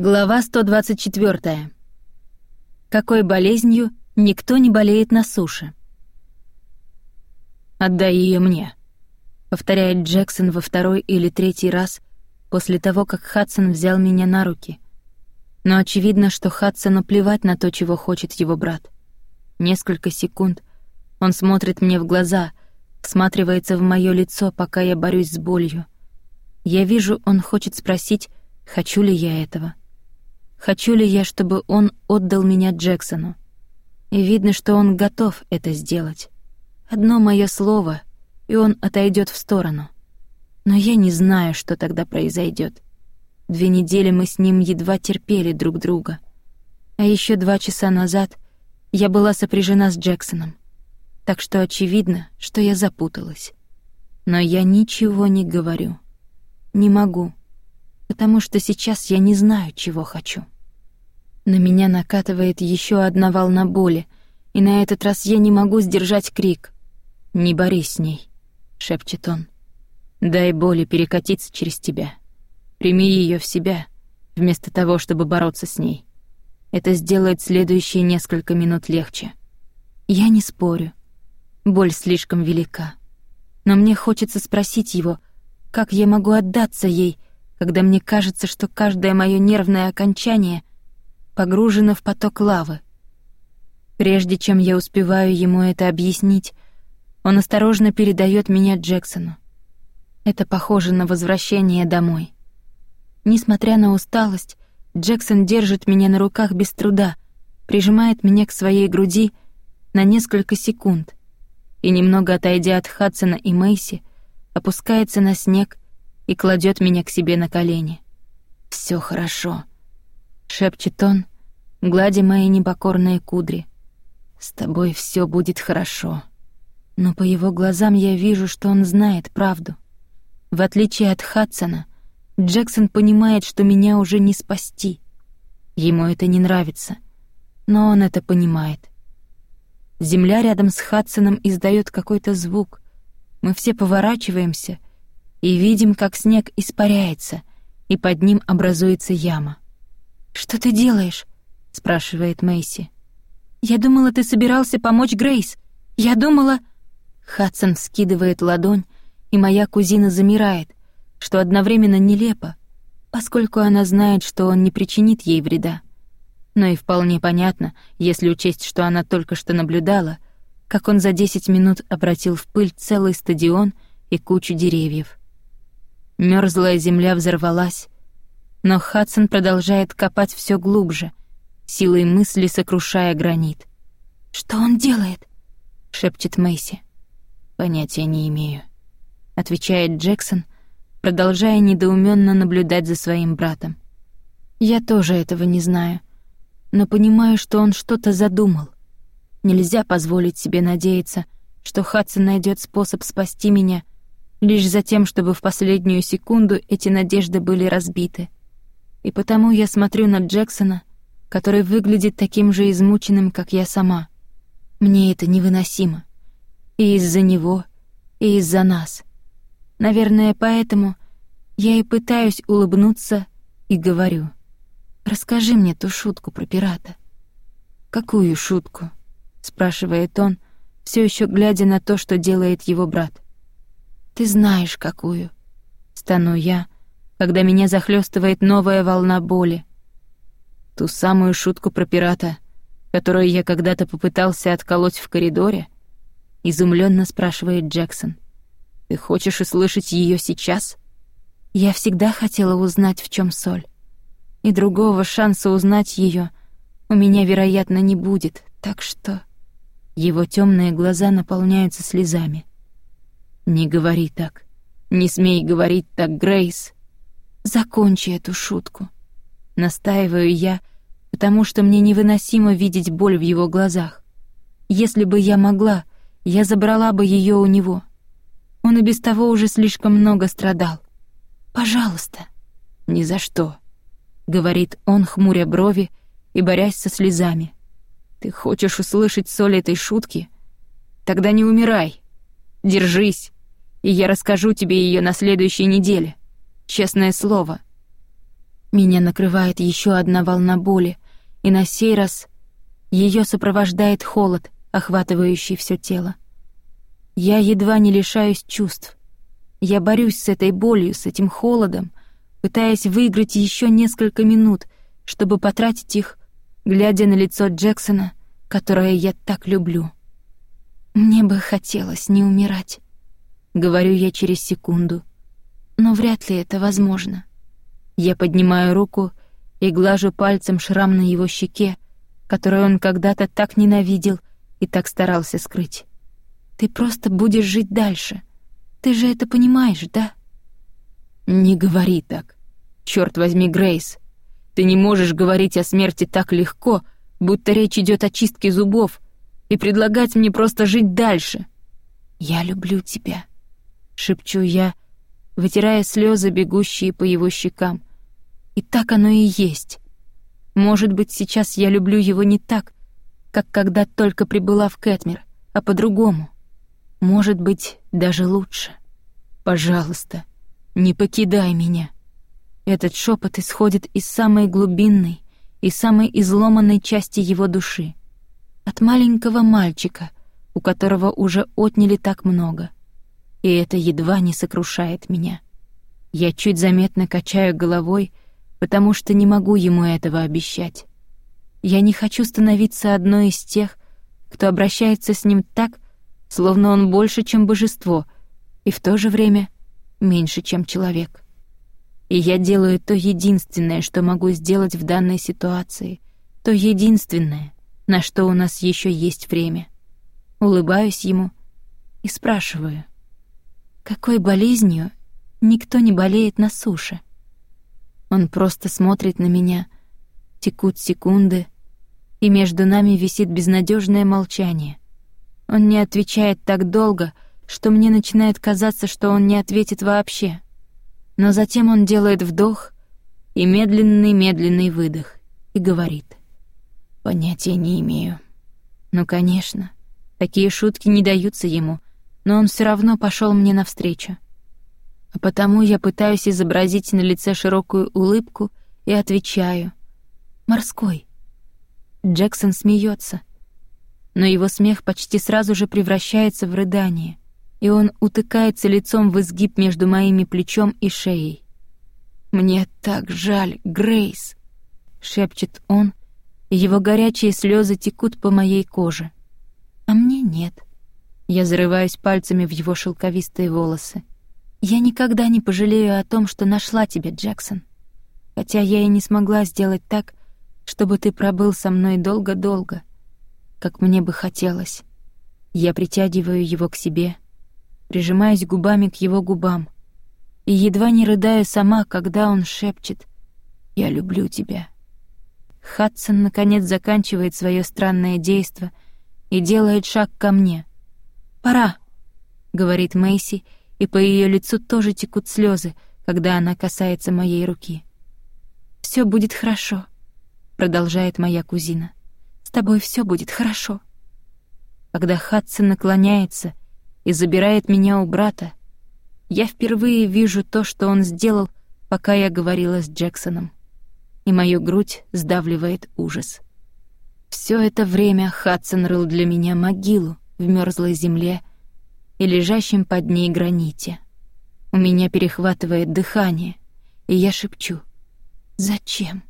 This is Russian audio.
Глава 124. Какой болезнью никто не болеет на суше? «Отдай ее мне», — повторяет Джексон во второй или третий раз после того, как Хадсон взял меня на руки. Но очевидно, что Хадсону плевать на то, чего хочет его брат. Несколько секунд он смотрит мне в глаза, всматривается в моё лицо, пока я борюсь с болью. Я вижу, он хочет спросить, хочу ли я этого. Хочу ли я, чтобы он отдал меня Джексону? И видно, что он готов это сделать. Одно мое слово, и он отойдет в сторону. Но я не знаю, что тогда произойдет. Две недели мы с ним едва терпели друг друга. А еще два часа назад я была сопряжена с Джексоном. Так что очевидно, что я запуталась. Но я ничего не говорю. Не могу потому что сейчас я не знаю, чего хочу. На меня накатывает еще одна волна боли, и на этот раз я не могу сдержать крик. «Не борись с ней», — шепчет он. «Дай боли перекатиться через тебя. Прими ее в себя, вместо того, чтобы бороться с ней. Это сделает следующие несколько минут легче». Я не спорю. Боль слишком велика. Но мне хочется спросить его, как я могу отдаться ей, когда мне кажется, что каждое мое нервное окончание погружено в поток лавы. Прежде чем я успеваю ему это объяснить, он осторожно передает меня Джексону. Это похоже на возвращение домой. Несмотря на усталость, Джексон держит меня на руках без труда, прижимает меня к своей груди на несколько секунд и, немного отойдя от Хадсона и Мэйси, опускается на снег и кладет меня к себе на колени. Все хорошо», — шепчет он, гладя мои непокорные кудри. «С тобой все будет хорошо». Но по его глазам я вижу, что он знает правду. В отличие от Хадсона, Джексон понимает, что меня уже не спасти. Ему это не нравится, но он это понимает. Земля рядом с Хадсоном издает какой-то звук. Мы все поворачиваемся — и видим, как снег испаряется, и под ним образуется яма. «Что ты делаешь?» — спрашивает Мэйси. «Я думала, ты собирался помочь Грейс. Я думала...» Хадсон скидывает ладонь, и моя кузина замирает, что одновременно нелепо, поскольку она знает, что он не причинит ей вреда. Но и вполне понятно, если учесть, что она только что наблюдала, как он за десять минут обратил в пыль целый стадион и кучу деревьев. Мёрзлая земля взорвалась, но Хадсон продолжает копать все глубже, силой мысли сокрушая гранит. «Что он делает?» — шепчет Мэйси. «Понятия не имею», — отвечает Джексон, продолжая недоуменно наблюдать за своим братом. «Я тоже этого не знаю, но понимаю, что он что-то задумал. Нельзя позволить себе надеяться, что Хадсон найдет способ спасти меня — лишь за тем, чтобы в последнюю секунду эти надежды были разбиты. И потому я смотрю на Джексона, который выглядит таким же измученным, как я сама. Мне это невыносимо. И из-за него, и из-за нас. Наверное, поэтому я и пытаюсь улыбнуться и говорю. «Расскажи мне ту шутку про пирата». «Какую шутку?» — спрашивает он, все еще глядя на то, что делает его брат. Ты знаешь, какую. Стану я, когда меня захлестывает новая волна боли. Ту самую шутку про пирата, которую я когда-то попытался отколоть в коридоре, изумленно спрашивает Джексон. Ты хочешь услышать ее сейчас? Я всегда хотела узнать, в чем соль. И другого шанса узнать ее у меня, вероятно, не будет, так что... Его темные глаза наполняются слезами. «Не говори так. Не смей говорить так, Грейс. Закончи эту шутку». Настаиваю я, потому что мне невыносимо видеть боль в его глазах. Если бы я могла, я забрала бы ее у него. Он и без того уже слишком много страдал. «Пожалуйста». «Ни за что», — говорит он, хмуря брови и борясь со слезами. «Ты хочешь услышать соль этой шутки? Тогда не умирай. Держись и я расскажу тебе ее на следующей неделе. Честное слово». Меня накрывает еще одна волна боли, и на сей раз ее сопровождает холод, охватывающий все тело. Я едва не лишаюсь чувств. Я борюсь с этой болью, с этим холодом, пытаясь выиграть еще несколько минут, чтобы потратить их, глядя на лицо Джексона, которое я так люблю. Мне бы хотелось не умирать, говорю я через секунду, но вряд ли это возможно. Я поднимаю руку и глажу пальцем шрам на его щеке, который он когда-то так ненавидел и так старался скрыть. Ты просто будешь жить дальше. Ты же это понимаешь, да? Не говори так. Черт возьми, Грейс. Ты не можешь говорить о смерти так легко, будто речь идет о чистке зубов, и предлагать мне просто жить дальше. Я люблю тебя, шепчу я, вытирая слезы, бегущие по его щекам. И так оно и есть. Может быть, сейчас я люблю его не так, как когда только прибыла в Кэтмир, а по-другому. Может быть, даже лучше. Пожалуйста, не покидай меня. Этот шепот исходит из самой глубинной и самой изломанной части его души. От маленького мальчика, у которого уже отняли так много. И это едва не сокрушает меня. Я чуть заметно качаю головой, потому что не могу ему этого обещать. Я не хочу становиться одной из тех, кто обращается с ним так, словно он больше, чем божество, и в то же время меньше, чем человек. И я делаю то единственное, что могу сделать в данной ситуации, то единственное, на что у нас еще есть время. Улыбаюсь ему и спрашиваю, какой болезнью никто не болеет на суше? Он просто смотрит на меня. Текут секунды, и между нами висит безнадежное молчание. Он не отвечает так долго, что мне начинает казаться, что он не ответит вообще. Но затем он делает вдох и медленный-медленный выдох и говорит. «Понятия не имею». Ну, конечно, такие шутки не даются ему, но он все равно пошел мне навстречу а потому я пытаюсь изобразить на лице широкую улыбку и отвечаю. «Морской». Джексон смеется, но его смех почти сразу же превращается в рыдание, и он утыкается лицом в изгиб между моими плечом и шеей. «Мне так жаль, Грейс!» — шепчет он, и его горячие слезы текут по моей коже. А мне нет. Я зарываюсь пальцами в его шелковистые волосы. Я никогда не пожалею о том, что нашла тебя, Джексон. Хотя я и не смогла сделать так, чтобы ты пробыл со мной долго-долго, как мне бы хотелось. Я притягиваю его к себе, прижимаюсь губами к его губам и едва не рыдаю сама, когда он шепчет «Я люблю тебя». Хадсон, наконец, заканчивает свое странное действо и делает шаг ко мне. «Пора», — говорит Мэйси, — и по ее лицу тоже текут слезы, когда она касается моей руки. Все будет хорошо, продолжает моя кузина. С тобой все будет хорошо. Когда Хадсон наклоняется и забирает меня у брата, я впервые вижу то, что он сделал, пока я говорила с Джексоном, и мою грудь сдавливает ужас. Все это время Хадсон рыл для меня могилу в мерзлой земле и лежащем под ней граните. У меня перехватывает дыхание, и я шепчу «Зачем?».